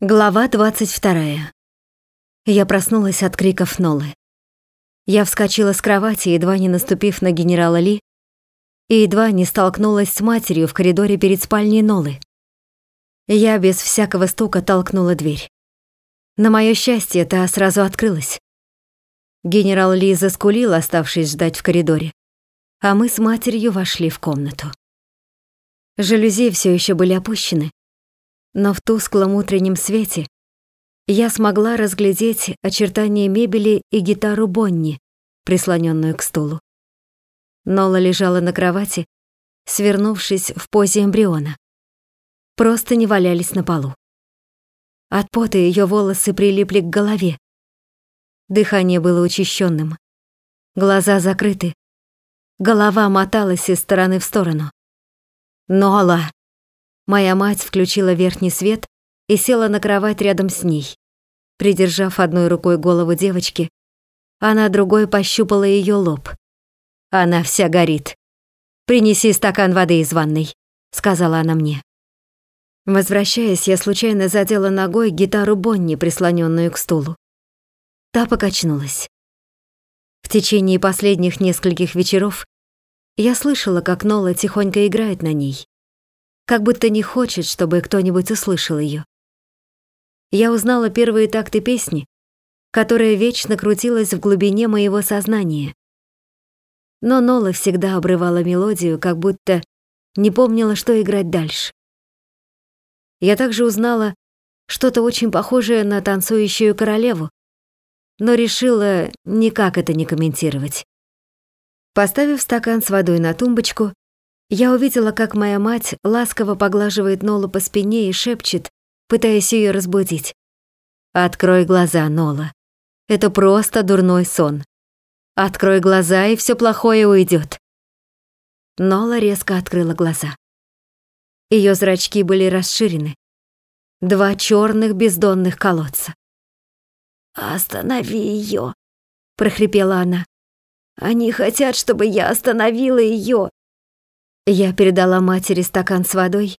Глава 22. Я проснулась от криков Нолы. Я вскочила с кровати, едва не наступив на генерала Ли, и едва не столкнулась с матерью в коридоре перед спальней Нолы. Я без всякого стука толкнула дверь. На моё счастье, та сразу открылась. Генерал Ли заскулил, оставшись ждать в коридоре, а мы с матерью вошли в комнату. Жалюзи все еще были опущены, но в тусклом утреннем свете я смогла разглядеть очертания мебели и гитару Бонни, прислоненную к стулу. Нола лежала на кровати, свернувшись в позе эмбриона. Просто не валялись на полу. От пота ее волосы прилипли к голове. Дыхание было учащенным, глаза закрыты, голова моталась из стороны в сторону. «Нола!» Моя мать включила верхний свет и села на кровать рядом с ней. Придержав одной рукой голову девочки, она другой пощупала ее лоб. Она вся горит. «Принеси стакан воды из ванной», — сказала она мне. Возвращаясь, я случайно задела ногой гитару Бонни, прислоненную к стулу. Та покачнулась. В течение последних нескольких вечеров я слышала, как Нола тихонько играет на ней как будто не хочет, чтобы кто-нибудь услышал ее. Я узнала первые такты песни, которая вечно крутилась в глубине моего сознания. Но Нола всегда обрывала мелодию, как будто не помнила, что играть дальше. Я также узнала что-то очень похожее на танцующую королеву, но решила никак это не комментировать. Поставив стакан с водой на тумбочку, я увидела, как моя мать ласково поглаживает Нолу по спине и шепчет, пытаясь ее разбудить. «Открой глаза, Нола. Это просто дурной сон. Открой глаза, и все плохое уйдет. Нола резко открыла глаза. Ее зрачки были расширены. Два черных бездонных колодца. «Останови ее, прохрипела она. «Они хотят, чтобы я остановила ее. Я передала матери стакан с водой,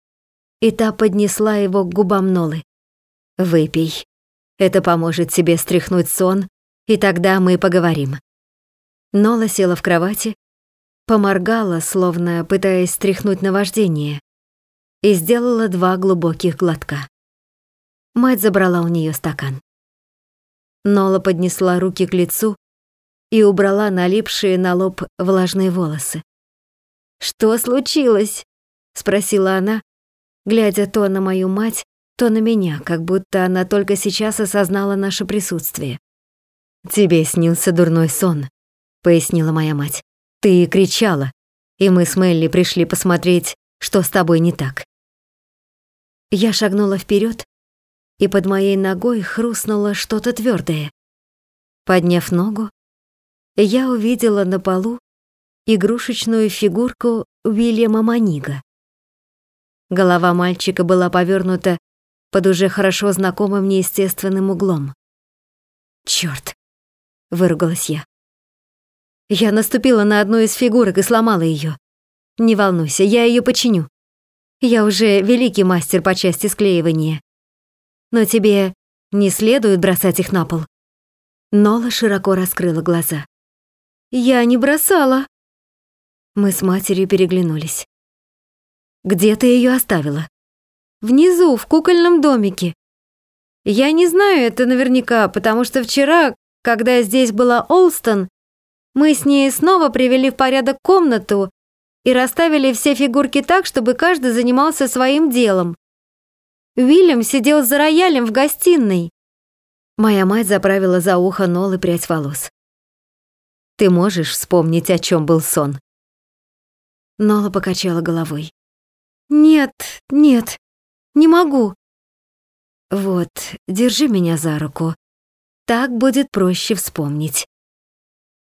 и та поднесла его к губам Нолы. «Выпей. Это поможет тебе стряхнуть сон, и тогда мы поговорим». Нола села в кровати, поморгала, словно пытаясь стряхнуть наваждение, и сделала два глубоких глотка. Мать забрала у нее стакан. Нола поднесла руки к лицу и убрала налипшие на лоб влажные волосы. «Что случилось?» — спросила она, глядя то на мою мать, то на меня, как будто она только сейчас осознала наше присутствие. «Тебе снился дурной сон», — пояснила моя мать. «Ты кричала, и мы с Мелли пришли посмотреть, что с тобой не так». Я шагнула вперед, и под моей ногой хрустнуло что-то твердое. Подняв ногу, я увидела на полу игрушечную фигурку Уильяма Манига. Голова мальчика была повернута под уже хорошо знакомым неестественным углом. «Чёрт!» — выругалась я. Я наступила на одну из фигурок и сломала её. Не волнуйся, я её починю. Я уже великий мастер по части склеивания. Но тебе не следует бросать их на пол. Нола широко раскрыла глаза. Я не бросала, мы с матерью переглянулись. «Где ты ее оставила?» «Внизу, в кукольном домике. Я не знаю это наверняка, потому что вчера, когда здесь была Олстон, мы с ней снова привели в порядок комнату и расставили все фигурки так, чтобы каждый занимался своим делом. Уильям сидел за роялем в гостиной. Моя мать заправила за ухо Нолы прядь волос. «Ты можешь вспомнить, о чем был сон?» Нола покачала головой. «Нет, нет, не могу». «Вот, держи меня за руку. Так будет проще вспомнить».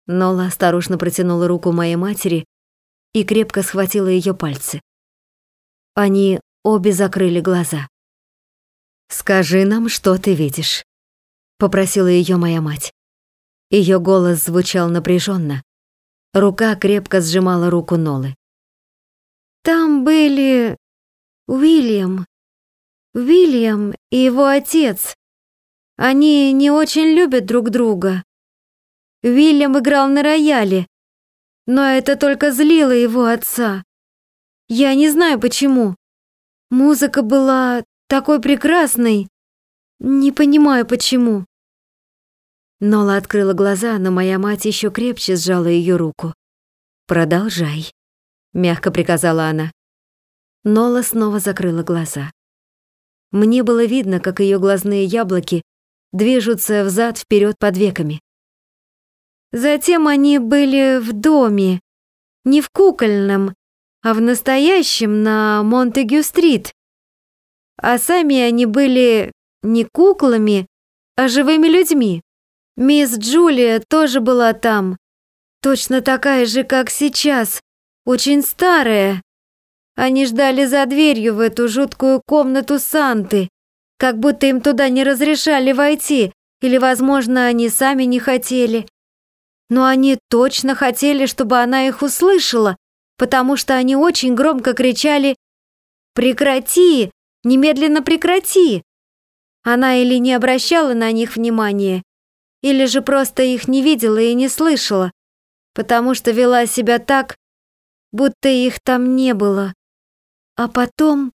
Нола осторожно протянула руку моей матери и крепко схватила ее пальцы. Они обе закрыли глаза. «Скажи нам, что ты видишь», — попросила ее моя мать. Ее голос звучал напряженно. Рука крепко сжимала руку Нолы. Там были... Уильям Уильям и его отец. Они не очень любят друг друга. Уильям играл на рояле, но это только злило его отца. Я не знаю почему. Музыка была такой прекрасной. Не понимаю почему. Нола открыла глаза, но моя мать еще крепче сжала ее руку. «Продолжай», — мягко приказала она. Нола снова закрыла глаза. Мне было видно, как ее глазные яблоки движутся взад вперед под веками. Затем они были в доме, не в кукольном, а в настоящем на Монтегю-стрит. А сами они были не куклами, а живыми людьми. Мисс Джулия тоже была там, точно такая же, как сейчас, очень старая. Они ждали за дверью в эту жуткую комнату Санты, как будто им туда не разрешали войти, или, возможно, они сами не хотели. Но они точно хотели, чтобы она их услышала, потому что они очень громко кричали «Прекрати! Немедленно прекрати!» Она или не обращала на них внимания, или же просто их не видела и не слышала, потому что вела себя так, будто их там не было. А потом...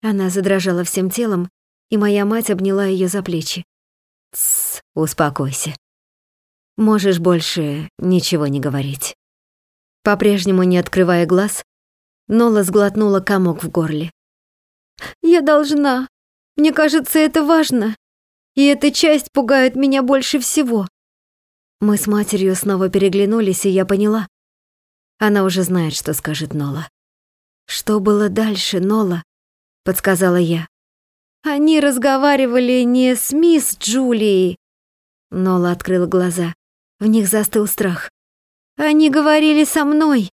Она задрожала всем телом, и моя мать обняла ее за плечи. «Тссс, успокойся. Можешь больше ничего не говорить». По-прежнему не открывая глаз, Нола сглотнула комок в горле. «Я должна. Мне кажется, это важно. И эта часть пугает меня больше всего». Мы с матерью снова переглянулись, и я поняла. Она уже знает, что скажет Нола. «Что было дальше, Нола?» — подсказала я. «Они разговаривали не с мисс Джулией». Нола открыла глаза. В них застыл страх. «Они говорили со мной.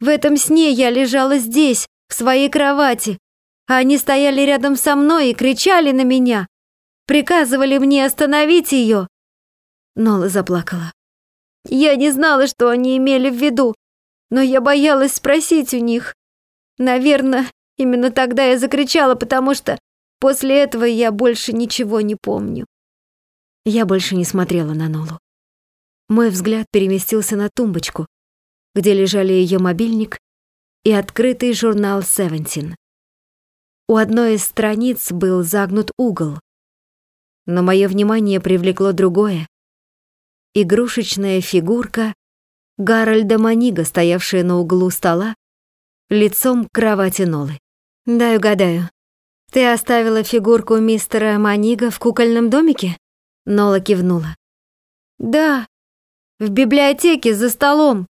В этом сне я лежала здесь, в своей кровати, они стояли рядом со мной и кричали на меня, приказывали мне остановить ее. Нола заплакала. Я не знала, что они имели в виду, но я боялась спросить у них. Наверное, именно тогда я закричала, потому что после этого я больше ничего не помню. Я больше не смотрела на Нолу. Мой взгляд переместился на тумбочку, где лежали ее мобильник и открытый журнал «Севентин». У одной из страниц был загнут угол, но мое внимание привлекло другое. Игрушечная фигурка Гарольда Манига, стоявшая на углу стола, лицом к кровати Нолы. «Дай угадаю, ты оставила фигурку мистера Манига в кукольном домике?» Нола кивнула. «Да, в библиотеке за столом».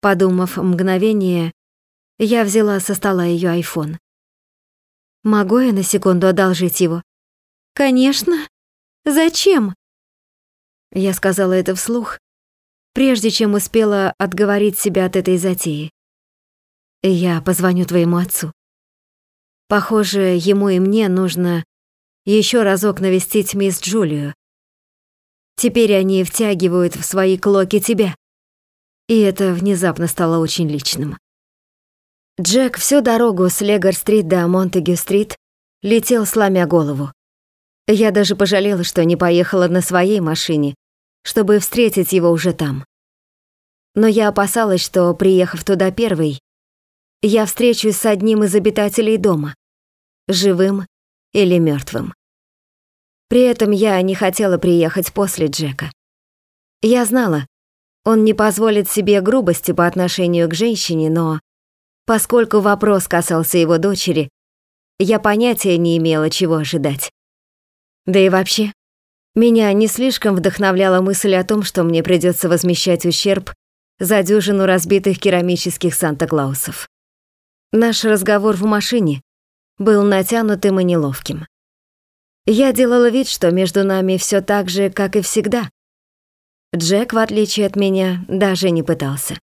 Подумав мгновение, я взяла со стола ее айфон. «Могу я на секунду одолжить его?» «Конечно. Зачем?» Я сказала это вслух, прежде чем успела отговорить себя от этой затеи. Я позвоню твоему отцу. Похоже, ему и мне нужно еще разок навестить мисс Джулию. Теперь они втягивают в свои клоки тебя. И это внезапно стало очень личным. Джек всю дорогу с Легор-стрит до Монтегю-стрит летел, сломя голову. Я даже пожалела, что не поехала на своей машине, чтобы встретить его уже там. Но я опасалась, что, приехав туда первой, я встречусь с одним из обитателей дома, живым или мертвым. При этом я не хотела приехать после Джека. Я знала, он не позволит себе грубости по отношению к женщине, но Поскольку вопрос касался его дочери, я понятия не имела, чего ожидать. Да и вообще, меня не слишком вдохновляла мысль о том, что мне придется возмещать ущерб за дюжину разбитых керамических Санта-Клаусов. Наш разговор в машине был натянутым и неловким. Я делала вид, что между нами все так же, как и всегда. Джек, в отличие от меня, даже не пытался.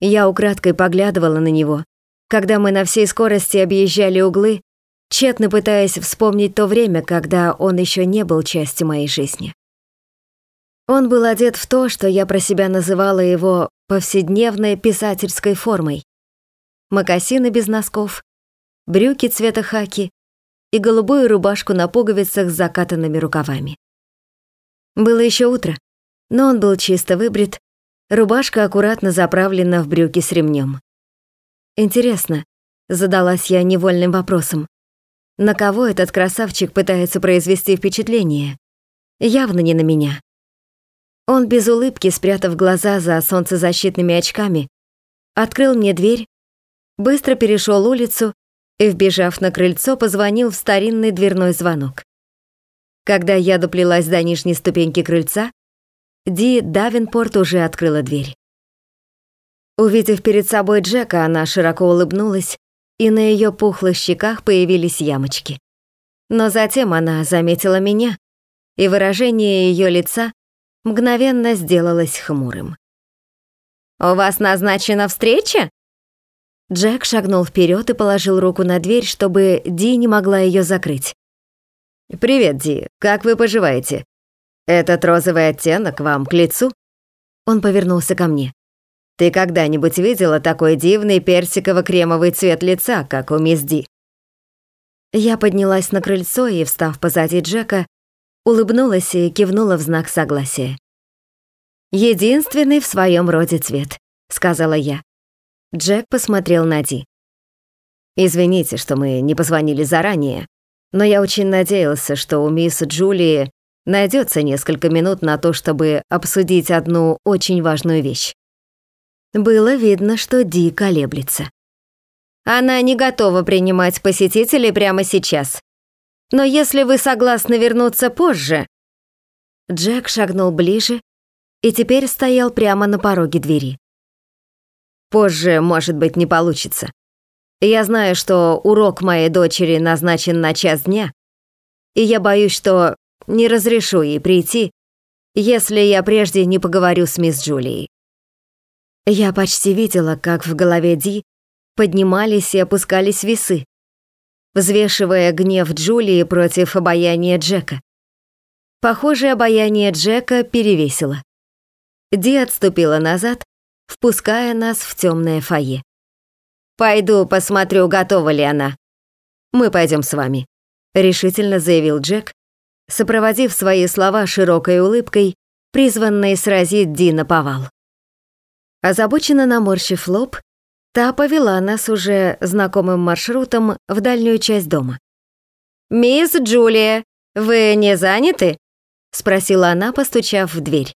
Я украдкой поглядывала на него, когда мы на всей скорости объезжали углы, тщетно пытаясь вспомнить то время, когда он еще не был частью моей жизни. Он был одет в то, что я про себя называла его повседневной писательской формой. Мокасины без носков, брюки цвета хаки и голубую рубашку на пуговицах с закатанными рукавами. Было еще утро, но он был чисто выбрит, рубашка аккуратно заправлена в брюки с ремнем. Интересно, задалась я невольным вопросом, на кого этот красавчик пытается произвести впечатление? Явно не на меня. Он без улыбки, спрятав глаза за солнцезащитными очками, открыл мне дверь, быстро перешел улицу и, вбежав на крыльцо, позвонил в старинный дверной звонок. Когда я доплелась до нижней ступеньки крыльца, Ди Давинпорт уже открыла дверь. Увидев перед собой Джека, она широко улыбнулась, и на ее пухлых щеках появились ямочки. Но затем она заметила меня, и выражение ее лица мгновенно сделалось хмурым. «У вас назначена встреча?» Джек шагнул вперед и положил руку на дверь, чтобы Ди не могла ее закрыть. «Привет, Ди, как вы поживаете? Этот розовый оттенок вам к лицу?» Он повернулся ко мне. «Ты когда-нибудь видела такой дивный персиково-кремовый цвет лица, как у мисс Ди?» Я поднялась на крыльцо и, встав позади Джека, улыбнулась и кивнула в знак согласия. «Единственный в своем роде цвет», — сказала я. Джек посмотрел на Ди. «Извините, что мы не позвонили заранее, но я очень надеялся, что у мисс Джулии найдется несколько минут на то, чтобы обсудить одну очень важную вещь». Было видно, что Ди колеблется. «Она не готова принимать посетителей прямо сейчас. Но если вы согласны вернуться позже...» Джек шагнул ближе и теперь стоял прямо на пороге двери. Позже, может быть, не получится. Я знаю, что урок моей дочери назначен на час дня, и я боюсь, что не разрешу ей прийти, если я прежде не поговорю с мисс Джулией. Я почти видела, как в голове Ди поднимались и опускались весы, взвешивая гнев Джулии против обаяния Джека. Похоже, обаяние Джека перевесило. Ди отступила назад, впуская нас в темное фойе. «Пойду посмотрю, готова ли она. Мы пойдем с вами», — решительно заявил Джек, сопроводив свои слова широкой улыбкой, призванной сразить Ди на повал. Озабоченно наморщив лоб, та повела нас уже знакомым маршрутом в дальнюю часть дома. «Мисс Джулия, вы не заняты?» — спросила она, постучав в дверь.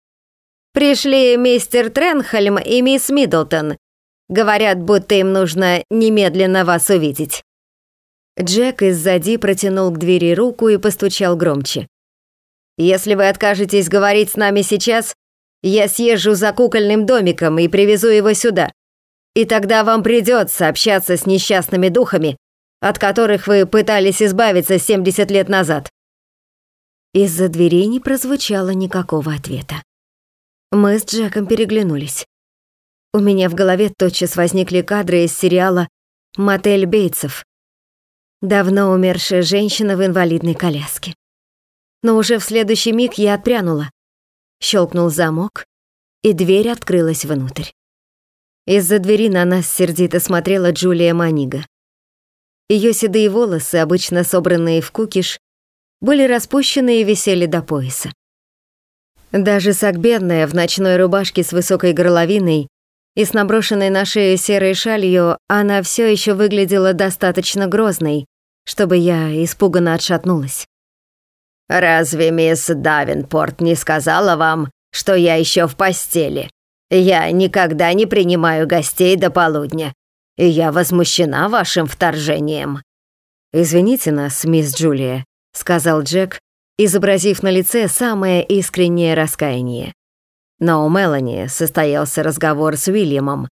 Пришли мистер Тренхольм и мисс Миддлтон. Говорят, будто им нужно немедленно вас увидеть». Джек из-зади протянул к двери руку и постучал громче. «Если вы откажетесь говорить с нами сейчас, я съезжу за кукольным домиком и привезу его сюда. И тогда вам придется общаться с несчастными духами, от которых вы пытались избавиться 70 лет назад». Из-за двери не прозвучало никакого ответа. Мы с Джеком переглянулись. У меня в голове тотчас возникли кадры из сериала «Мотель Бейтсов». Давно умершая женщина в инвалидной коляске. Но уже в следующий миг я отпрянула. Щелкнул замок, и дверь открылась внутрь. Из-за двери на нас сердито смотрела Джулия Манига. Ее седые волосы, обычно собранные в кукиш, были распущены и висели до пояса. Даже сагбедная в ночной рубашке с высокой горловиной и с наброшенной на шею серой шалью, она все еще выглядела достаточно грозной, чтобы я испуганно отшатнулась. «Разве мисс Давинпорт не сказала вам, что я еще в постели? Я никогда не принимаю гостей до полудня, и я возмущена вашим вторжением». «Извините нас, мисс Джулия», — сказал Джек, изобразив на лице самое искреннее раскаяние. Но у Мелани состоялся разговор с Уильямом,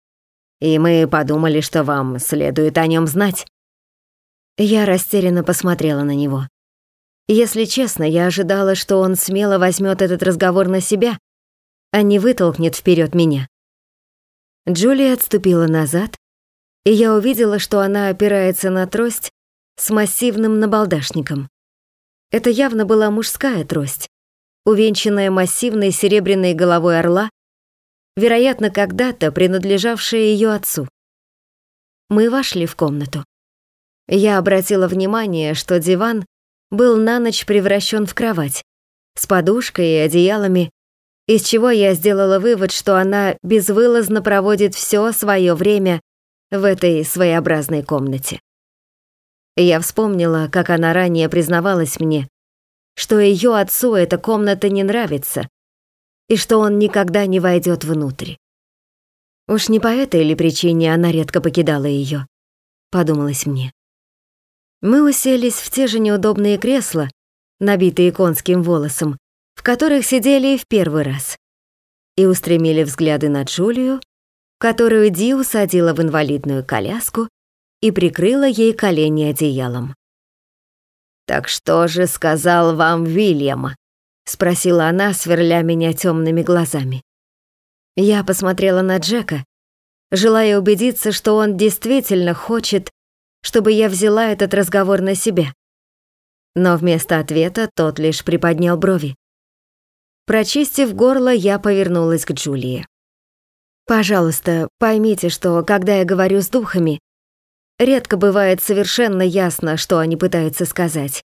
и мы подумали, что вам следует о нем знать. Я растерянно посмотрела на него. Если честно, я ожидала, что он смело возьмет этот разговор на себя, а не вытолкнет вперед меня. Джулия отступила назад, и я увидела, что она опирается на трость с массивным набалдашником. Это явно была мужская трость, увенчанная массивной серебряной головой орла, вероятно, когда-то принадлежавшая ее отцу. Мы вошли в комнату. Я обратила внимание, что диван был на ночь превращен в кровать с подушкой и одеялами, из чего я сделала вывод, что она безвылазно проводит все свое время в этой своеобразной комнате. Я вспомнила, как она ранее признавалась мне, что ее отцу эта комната не нравится и что он никогда не войдет внутрь. Уж не по этой ли причине она редко покидала ее, подумалось мне. Мы уселись в те же неудобные кресла, набитые конским волосом, в которых сидели и в первый раз, и устремили взгляды на Джулию, которую Ди усадила в инвалидную коляску и прикрыла ей колени одеялом. «Так что же сказал вам Вильям?» — спросила она, сверля меня темными глазами. Я посмотрела на Джека, желая убедиться, что он действительно хочет, чтобы я взяла этот разговор на себя. Но вместо ответа тот лишь приподнял брови. Прочистив горло, я повернулась к Джулии. «Пожалуйста, поймите, что, когда я говорю с духами, редко бывает совершенно ясно, что они пытаются сказать.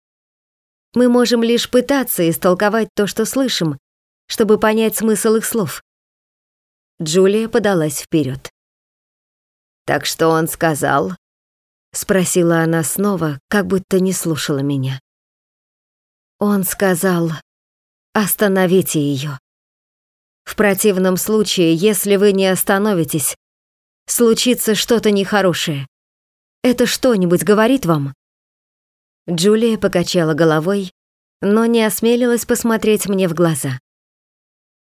Мы можем лишь пытаться истолковать то, что слышим, чтобы понять смысл их слов. Джулия подалась вперед. «Так что он сказал?» — спросила она снова, как будто не слушала меня. Он сказал, «Остановите ее. В противном случае, если вы не остановитесь, случится что-то нехорошее. Это что-нибудь говорит вам?» Джулия покачала головой, но не осмелилась посмотреть мне в глаза.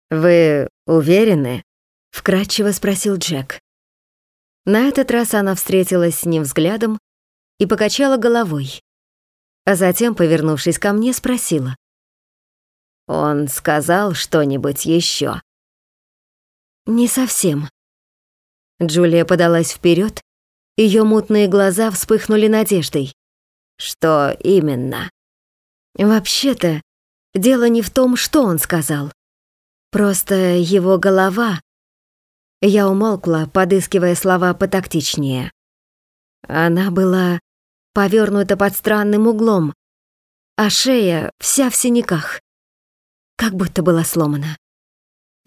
«Вы уверены?» — вкратчиво спросил Джек. На этот раз она встретилась с ним взглядом и покачала головой, а затем, повернувшись ко мне, спросила. «Он сказал что-нибудь еще?» «Не совсем». Джулия подалась вперед, ее мутные глаза вспыхнули надеждой. Что именно? Вообще-то, дело не в том, что он сказал. Просто его голова... Я умолкла, подыскивая слова потактичнее. Она была повернута под странным углом, а шея вся в синяках, как будто была сломана.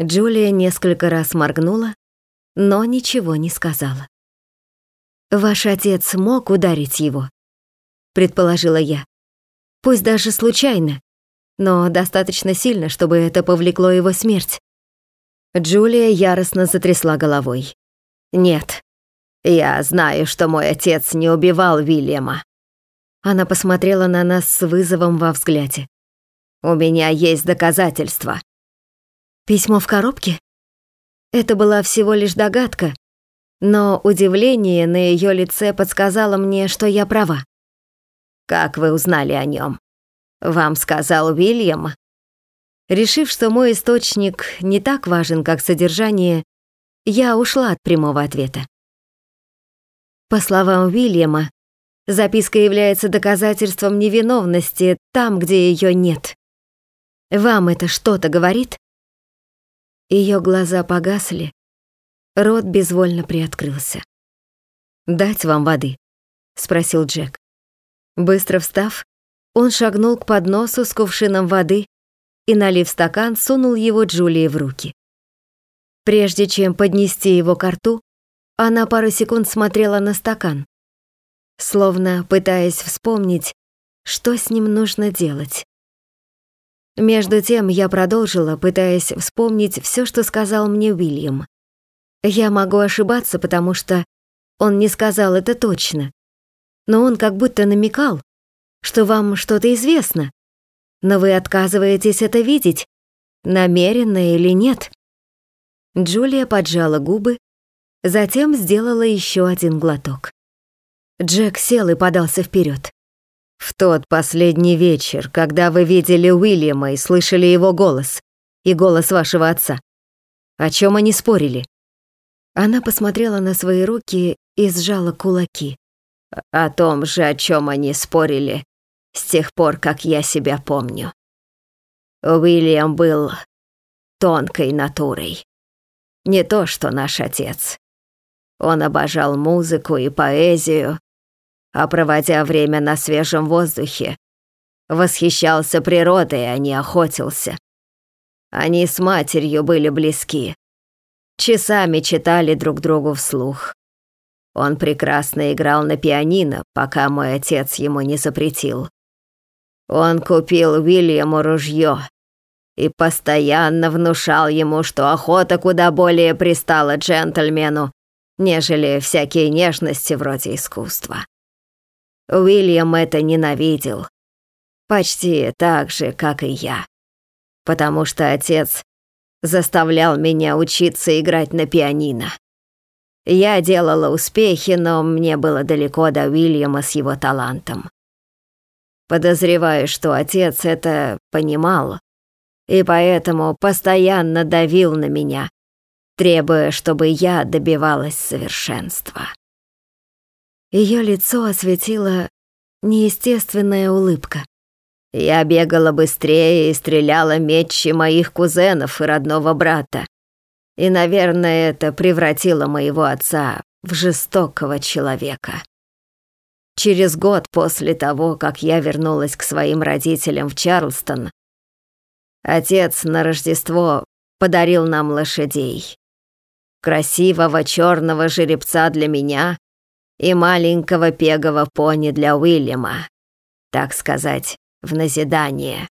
Джулия несколько раз моргнула, но ничего не сказала. «Ваш отец мог ударить его?» предположила я. Пусть даже случайно, но достаточно сильно, чтобы это повлекло его смерть. Джулия яростно затрясла головой. «Нет, я знаю, что мой отец не убивал Вильяма». Она посмотрела на нас с вызовом во взгляде. «У меня есть доказательства». «Письмо в коробке?» Это была всего лишь догадка, но удивление на ее лице подсказало мне, что я права. Как вы узнали о нем? Вам сказал Уильям? Решив, что мой источник не так важен, как содержание, я ушла от прямого ответа. По словам Уильяма, записка является доказательством невиновности там, где ее нет. Вам это что-то говорит? Ее глаза погасли, рот безвольно приоткрылся. «Дать вам воды?» — спросил Джек. Быстро встав, он шагнул к подносу с кувшином воды и, налив стакан, сунул его Джулии в руки. Прежде чем поднести его к рту, она пару секунд смотрела на стакан, словно пытаясь вспомнить, что с ним нужно делать. Между тем я продолжила, пытаясь вспомнить все, что сказал мне Уильям. Я могу ошибаться, потому что он не сказал это точно, но он как будто намекал, что вам что-то известно, но вы отказываетесь это видеть, намеренно или нет. Джулия поджала губы, затем сделала еще один глоток. Джек сел и подался вперед. В тот последний вечер, когда вы видели Уильяма и слышали его голос, и голос вашего отца, о чем они спорили? Она посмотрела на свои руки и сжала кулаки о том же, о чем они спорили с тех пор, как я себя помню. Уильям был тонкой натурой. Не то, что наш отец. Он обожал музыку и поэзию, а проводя время на свежем воздухе, восхищался природой, а не охотился. Они с матерью были близки. Часами читали друг другу вслух. Он прекрасно играл на пианино, пока мой отец ему не запретил. Он купил Уильяму ружье и постоянно внушал ему, что охота куда более пристала джентльмену, нежели всякие нежности вроде искусства. Уильям это ненавидел, почти так же, как и я, потому что отец заставлял меня учиться играть на пианино. Я делала успехи, но мне было далеко до Уильяма с его талантом. Подозреваю, что отец это понимал, и поэтому постоянно давил на меня, требуя, чтобы я добивалась совершенства. Ее лицо осветила неестественная улыбка. Я бегала быстрее и стреляла метче моих кузенов и родного брата. И, наверное, это превратило моего отца в жестокого человека. Через год после того, как я вернулась к своим родителям в Чарлстон, отец на Рождество подарил нам лошадей. Красивого черного жеребца для меня и маленького пегого пони для Уильяма, так сказать, в назидание.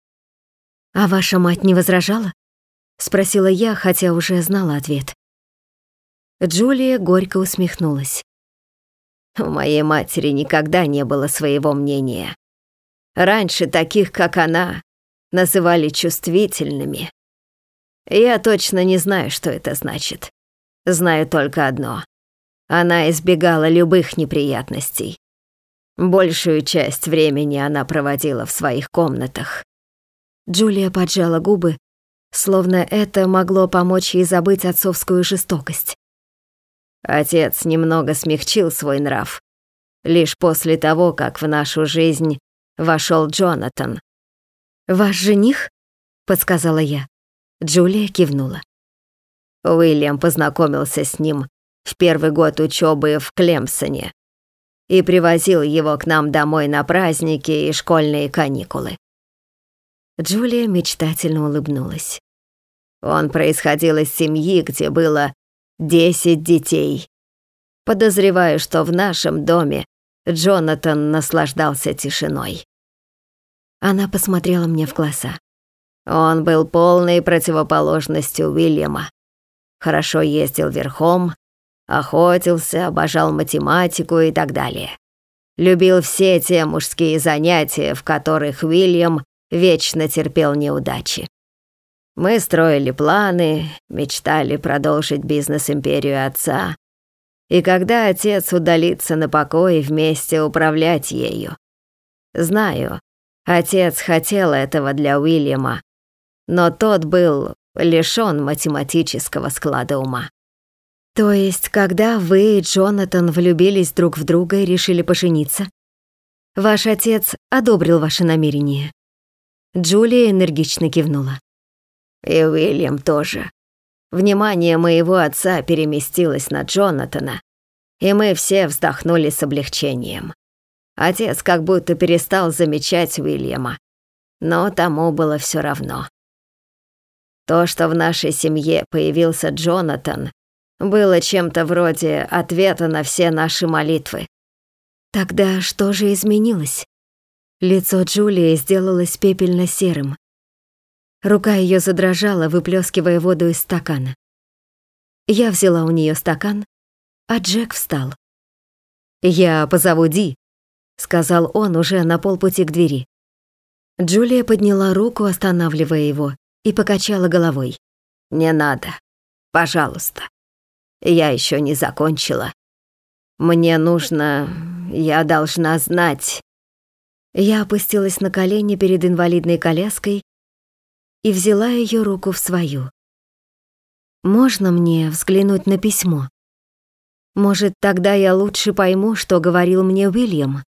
«А ваша мать не возражала?» — спросила я, хотя уже знала ответ. Джулия горько усмехнулась. У моей матери никогда не было своего мнения. Раньше таких, как она, называли чувствительными. Я точно не знаю, что это значит. Знаю только одно. Она избегала любых неприятностей. Большую часть времени она проводила в своих комнатах. Джулия поджала губы, словно это могло помочь ей забыть отцовскую жестокость. Отец немного смягчил свой нрав. Лишь после того, как в нашу жизнь вошел Джонатан. «Ваш жених?» — подсказала я. Джулия кивнула. Уильям познакомился с ним в первый год учебы в Клемсоне и привозил его к нам домой на праздники и школьные каникулы. Джулия мечтательно улыбнулась. Он происходил из семьи, где было Десять детей. Подозреваю, что в нашем доме Джонатан наслаждался тишиной. Она посмотрела мне в глаза. Он был полной противоположностью Уильяма. Хорошо ездил верхом, охотился, обожал математику и так далее. Любил все те мужские занятия, в которых Уильям вечно терпел неудачи. Мы строили планы, мечтали продолжить бизнес-империю отца. И когда отец удалится на покой, вместе управлять ею. Знаю, отец хотел этого для Уильяма, но тот был лишён математического склада ума. То есть, когда вы и Джонатан влюбились друг в друга и решили пожениться, ваш отец одобрил ваше намерение? Джулия энергично кивнула. И Уильям тоже. Внимание моего отца переместилось на Джонатана, и мы все вздохнули с облегчением. Отец как будто перестал замечать Уильяма, но тому было все равно. То, что в нашей семье появился Джонатан, было чем-то вроде ответа на все наши молитвы. Тогда что же изменилось? Лицо Джулии сделалось пепельно-серым. Рука ее задрожала, выплескивая воду из стакана. Я взяла у нее стакан, а Джек встал. «Я позову Ди», — сказал он уже на полпути к двери. Джулия подняла руку, останавливая его, и покачала головой. «Не надо. Пожалуйста. Я еще не закончила. Мне нужно... Я должна знать...» Я опустилась на колени перед инвалидной коляской и взяла ее руку в свою. «Можно мне взглянуть на письмо? Может, тогда я лучше пойму, что говорил мне Уильям?»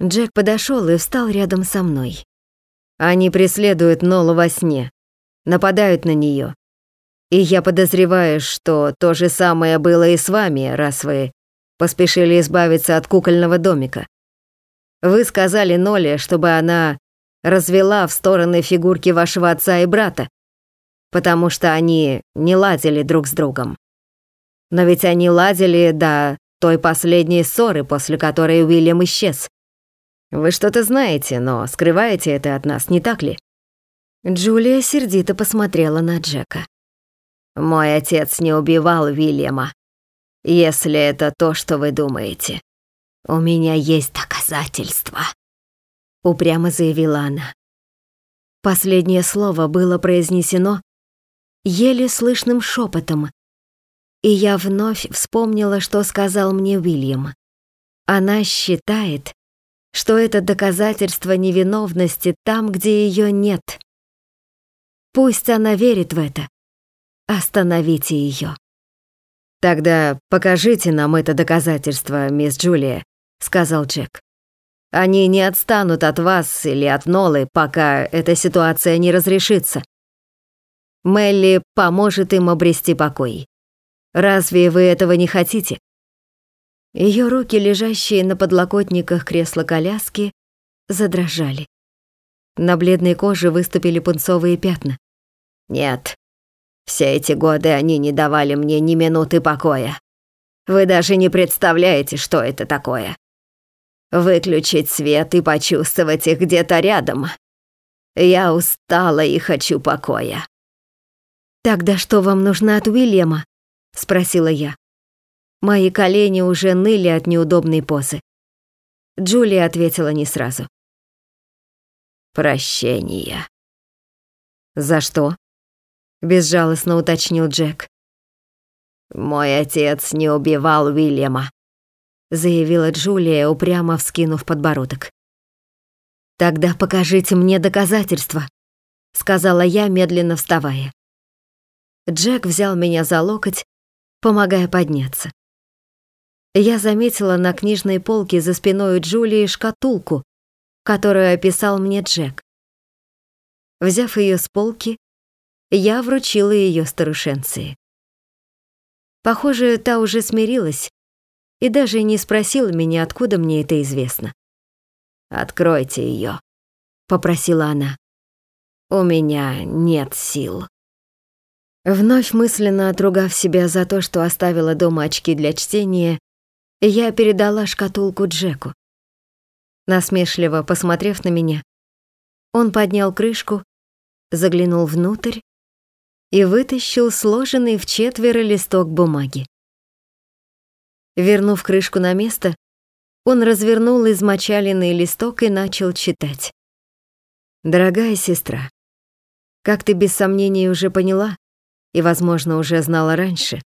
Джек подошел и встал рядом со мной. «Они преследуют Нолу во сне, нападают на нее. И я подозреваю, что то же самое было и с вами, раз вы поспешили избавиться от кукольного домика. Вы сказали Ноле, чтобы она развела в стороны фигурки вашего отца и брата, потому что они не ладили друг с другом. Но ведь они ладили до той последней ссоры, после которой Уильям исчез. Вы что-то знаете, но скрываете это от нас, не так ли? Джулия сердито посмотрела на Джека. Мой отец не убивал Уильяма, если это то, что вы думаете. У меня есть доказательства, упрямо заявила она. Последнее слово было произнесено еле слышным шепотом, и я вновь вспомнила, что сказал мне Уильям. Она считает, что это доказательство невиновности там, где ее нет. Пусть она верит в это. Остановите ее. «Тогда покажите нам это доказательство, мисс Джулия», — сказал Джек. «Они не отстанут от вас или от Нолы, пока эта ситуация не разрешится. Мелли поможет им обрести покой. Разве вы этого не хотите?» Ее руки, лежащие на подлокотниках кресла-коляски, задрожали. На бледной коже выступили пунцовые пятна. «Нет, все эти годы они не давали мне ни минуты покоя. Вы даже не представляете, что это такое. Выключить свет и почувствовать их где-то рядом. Я устала и хочу покоя. «Тогда что вам нужно от Уильяма?» — спросила я. Мои колени уже ныли от неудобной позы. Джулия ответила не сразу. «Прощение». «За что?» безжалостно уточнил Джек. Мой отец не убивал Уильяма, заявила Джулия, упрямо вскинув подбородок. Тогда покажите мне доказательства, сказала я, медленно вставая. Джек взял меня за локоть, помогая подняться. Я заметила на книжной полке за спиной Джулии шкатулку, которую описал мне Джек. Взяв ее с полки, я вручила ее старушенции. Похоже, та уже смирилась и даже не спросила меня, откуда мне это известно. «Откройте ее», — попросила она. «У меня нет сил». Вновь мысленно отругав себя за то, что оставила дома очки для чтения, я передала шкатулку Джеку. Насмешливо посмотрев на меня, он поднял крышку, заглянул внутрь и вытащил сложенный в четверо листок бумаги. Вернув крышку на место, он развернул измочаленный листок и начал читать. «Дорогая сестра, как ты без сомнений уже поняла и, возможно, уже знала раньше,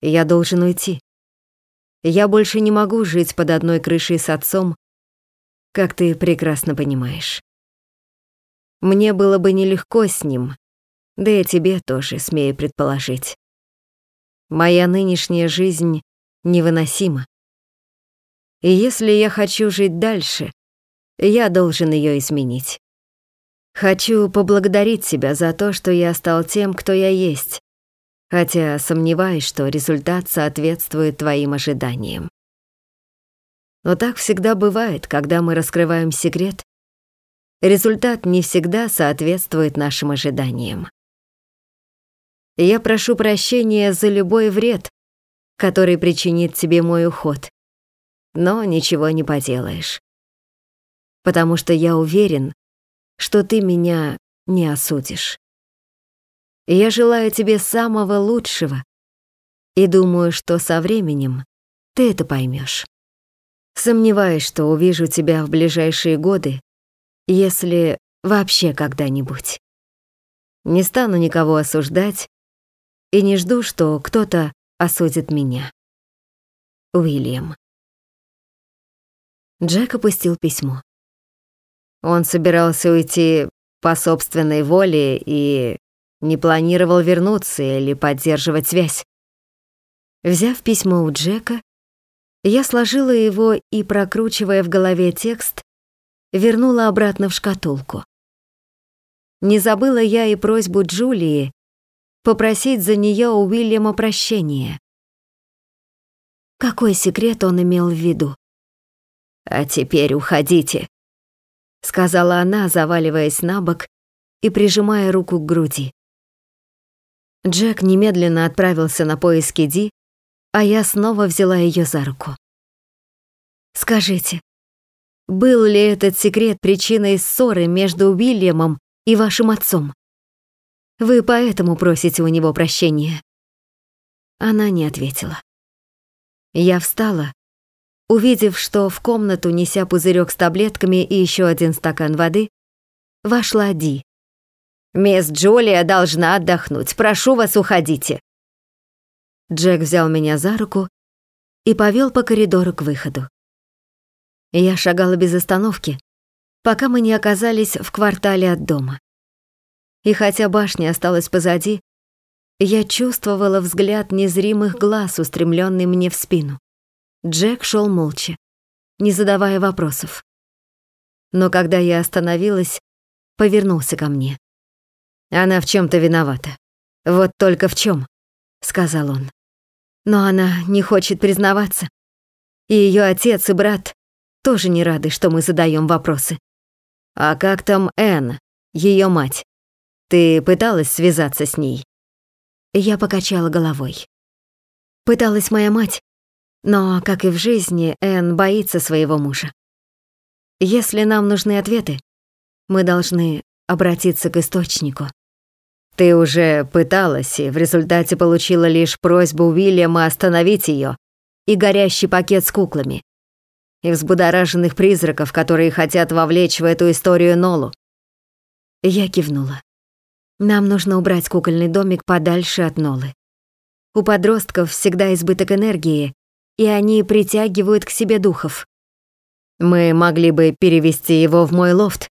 я должен уйти. Я больше не могу жить под одной крышей с отцом, как ты прекрасно понимаешь. Мне было бы нелегко с ним, да и тебе тоже, смею предположить. Моя нынешняя жизнь невыносима. И если я хочу жить дальше, я должен ее изменить. Хочу поблагодарить себя за то, что я стал тем, кто я есть, хотя сомневаюсь, что результат соответствует твоим ожиданиям. Но так всегда бывает, когда мы раскрываем секрет, результат не всегда соответствует нашим ожиданиям. Я прошу прощения за любой вред, который причинит тебе мой уход. Но ничего не поделаешь. Потому что я уверен, что ты меня не осудишь. Я желаю тебе самого лучшего и думаю, что со временем ты это поймешь. Сомневаюсь, что увижу тебя в ближайшие годы, если вообще когда-нибудь. Не стану никого осуждать и не жду, что кто-то осудит меня. Уильям. Джек опустил письмо. Он собирался уйти по собственной воле и не планировал вернуться или поддерживать связь. Взяв письмо у Джека, я сложила его и, прокручивая в голове текст, вернула обратно в шкатулку. Не забыла я и просьбу Джулии попросить за нее у Уильяма прощения. Какой секрет он имел в виду? «А теперь уходите», — сказала она, заваливаясь на бок и прижимая руку к груди. Джек немедленно отправился на поиски Ди, а я снова взяла ее за руку. «Скажите, был ли этот секрет причиной ссоры между Уильямом и вашим отцом? Вы поэтому просите у него прощения?» Она не ответила. Я встала, увидев, что в комнату, неся пузырек с таблетками и еще один стакан воды, вошла Ди. «Мисс Джулия должна отдохнуть. Прошу вас, уходите». Джек взял меня за руку и повел по коридору к выходу. Я шагала без остановки, пока мы не оказались в квартале от дома. И хотя башня осталась позади, я чувствовала взгляд незримых глаз, устремленный мне в спину. Джек шел молча, не задавая вопросов. Но когда я остановилась, повернулся ко мне. Она в чем то виновата. Вот только в чем, сказал он. Но она не хочет признаваться. И ее отец и брат тоже не рады, что мы задаем вопросы. А как там Энн, ее мать? Ты пыталась связаться с ней? Я покачала головой. Пыталась моя мать, но, как и в жизни, Энн боится своего мужа. Если нам нужны ответы, мы должны обратиться к источнику. Ты уже пыталась и в результате получила лишь просьбу Уильяма остановить ее и горящий пакет с куклами. И взбудораженных призраков, которые хотят вовлечь в эту историю Нолу. Я кивнула. Нам нужно убрать кукольный домик подальше от Нолы. У подростков всегда избыток энергии, и они притягивают к себе духов. Мы могли бы перевести его в мой лофт.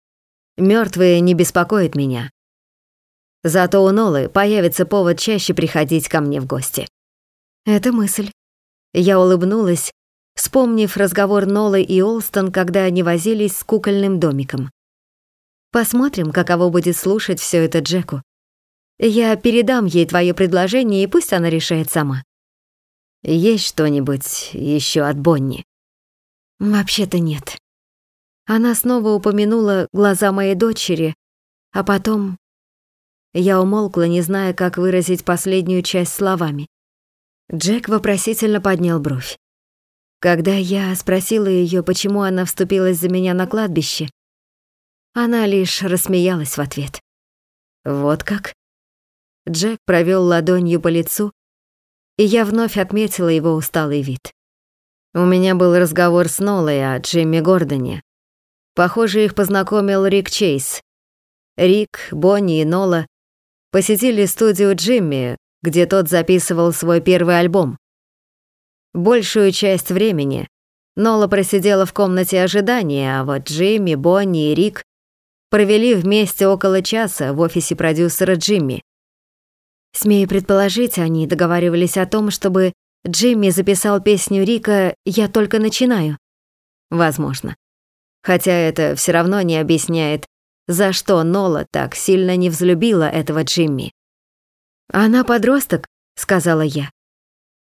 Мертвые не беспокоят меня. Зато у Нолы появится повод чаще приходить ко мне в гости. Это мысль. Я улыбнулась, вспомнив разговор Нолы и Олстон, когда они возились с кукольным домиком. Посмотрим, каково будет слушать все это Джеку. Я передам ей твое предложение, и пусть она решает сама. Есть что-нибудь еще от Бонни? Вообще-то нет. Она снова упомянула глаза моей дочери, а потом... Я умолкла, не зная, как выразить последнюю часть словами. Джек вопросительно поднял бровь. Когда я спросила ее, почему она вступилась за меня на кладбище, она лишь рассмеялась в ответ. Вот как? Джек провел ладонью по лицу, и я вновь отметила его усталый вид. У меня был разговор с Нолой о Джимми Гордоне. Похоже, их познакомил Рик Чейз. Рик, Бонни и Нола посетили студию Джимми, где тот записывал свой первый альбом. Большую часть времени Нола просидела в комнате ожидания, а вот Джимми, Бонни и Рик провели вместе около часа в офисе продюсера Джимми. Смею предположить, они договаривались о том, чтобы Джимми записал песню Рика «Я только начинаю». Возможно. Хотя это все равно не объясняет, за что Нола так сильно не взлюбила этого Джимми. «Она подросток», — сказала я.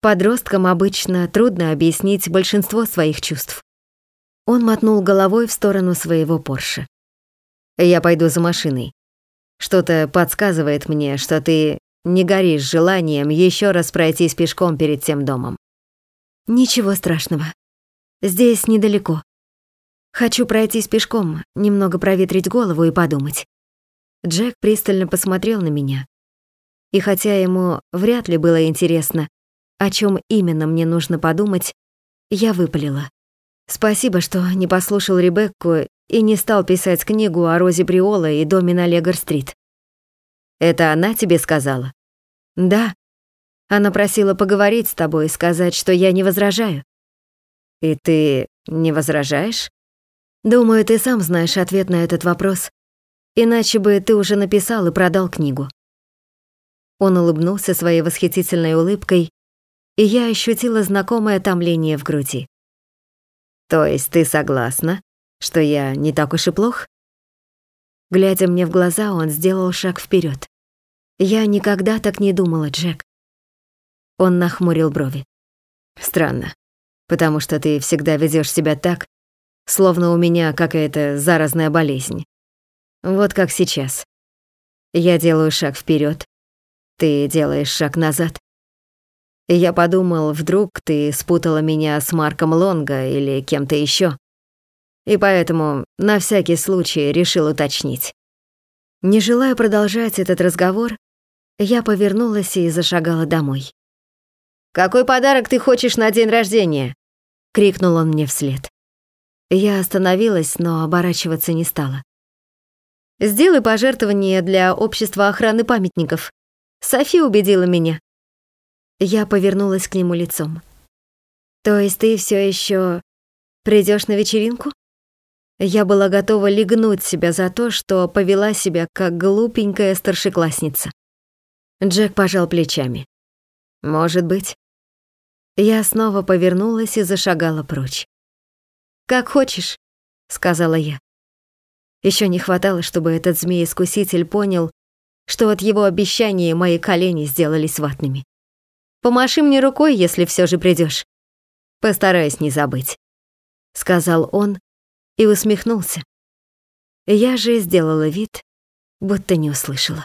Подросткам обычно трудно объяснить большинство своих чувств. Он мотнул головой в сторону своего Порше. Я пойду за машиной. Что-то подсказывает мне, что ты не горишь желанием еще раз пройтись пешком перед тем домом. Ничего страшного. Здесь недалеко. Хочу пройтись пешком, немного проветрить голову и подумать. Джек пристально посмотрел на меня. И хотя ему вряд ли было интересно, о чем именно мне нужно подумать, я выпалила. Спасибо, что не послушал Ребекку и не стал писать книгу о Розе Бриола и доме на Легор-стрит. Это она тебе сказала? Да. Она просила поговорить с тобой и сказать, что я не возражаю. И ты не возражаешь? Думаю, ты сам знаешь ответ на этот вопрос. Иначе бы ты уже написал и продал книгу. Он улыбнулся своей восхитительной улыбкой, и я ощутила знакомое томление в груди. То есть ты согласна, что я не так уж и плох? Глядя мне в глаза, он сделал шаг вперед. Я никогда так не думала, Джек. Он нахмурил брови. Странно, потому что ты всегда ведешь себя так, словно у меня какая-то заразная болезнь. Вот как сейчас. Я делаю шаг вперед, ты делаешь шаг назад. Я подумал, вдруг ты спутала меня с Марком Лонга или кем-то еще, И поэтому на всякий случай решил уточнить. Не желая продолжать этот разговор, я повернулась и зашагала домой. «Какой подарок ты хочешь на день рождения?» — крикнул он мне вслед. Я остановилась, но оборачиваться не стала. «Сделай пожертвование для общества охраны памятников. Софи убедила меня». Я повернулась к нему лицом. «То есть ты все еще придешь на вечеринку?» Я была готова легнуть себя за то, что повела себя как глупенькая старшеклассница. Джек пожал плечами. «Может быть». Я снова повернулась и зашагала прочь. «Как хочешь», — сказала я. Еще не хватало, чтобы этот змей-искуситель понял, что от его обещания мои колени сделались ватными. «Помаши мне рукой, если все же придешь. Постараюсь не забыть», — сказал он и усмехнулся. Я же сделала вид, будто не услышала.